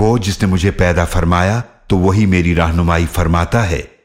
وہ جس نے مجھے پیدا فرمایا تو وہی میری رہنمائی فرماتا ہے۔